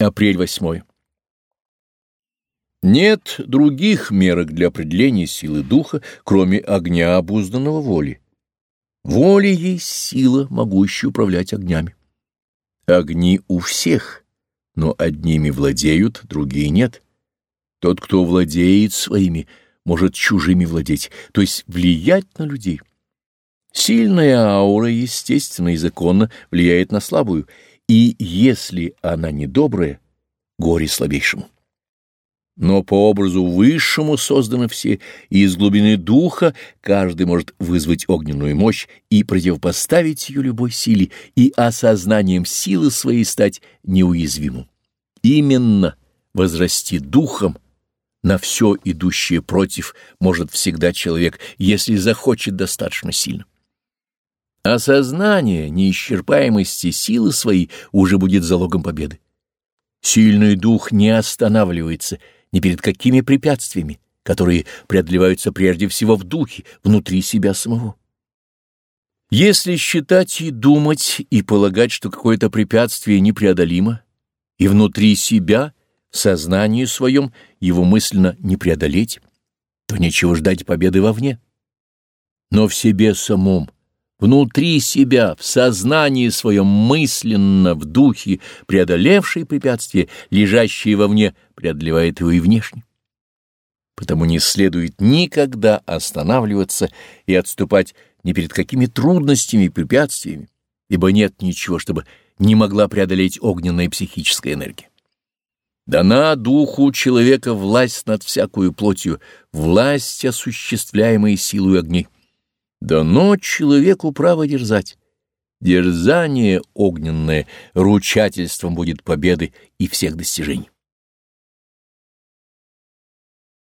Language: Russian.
Апрель 8. Нет других мерок для определения силы духа, кроме огня обузданного воли. Воля есть сила, могущая управлять огнями. Огни у всех, но одними владеют, другие нет. Тот, кто владеет своими, может чужими владеть, то есть влиять на людей. Сильная аура, естественно и законно, влияет на слабую, и если она недобрая, горе слабейшему. Но по образу высшему созданы все, и из глубины духа каждый может вызвать огненную мощь и противопоставить ее любой силе, и осознанием силы своей стать неуязвимым. Именно возрасти духом на все идущее против может всегда человек, если захочет достаточно сильно. Осознание неисчерпаемости силы своей уже будет залогом победы. Сильный дух не останавливается ни перед какими препятствиями, которые преодолеваются прежде всего в духе, внутри себя самого. Если считать и думать, и полагать, что какое-то препятствие непреодолимо, и внутри себя, в своем, его мысленно не преодолеть, то нечего ждать победы вовне. Но в себе самом, внутри себя, в сознании своем мысленно, в духе, преодолевший препятствие, лежащее вовне, преодолевает его и внешне. Потому не следует никогда останавливаться и отступать ни перед какими трудностями и препятствиями, ибо нет ничего, чтобы не могла преодолеть огненная психическая энергия. Дана духу человека власть над всякую плотью, власть, осуществляемая силой огней. Дано человеку право дерзать. Дерзание огненное ручательством будет победы и всех достижений.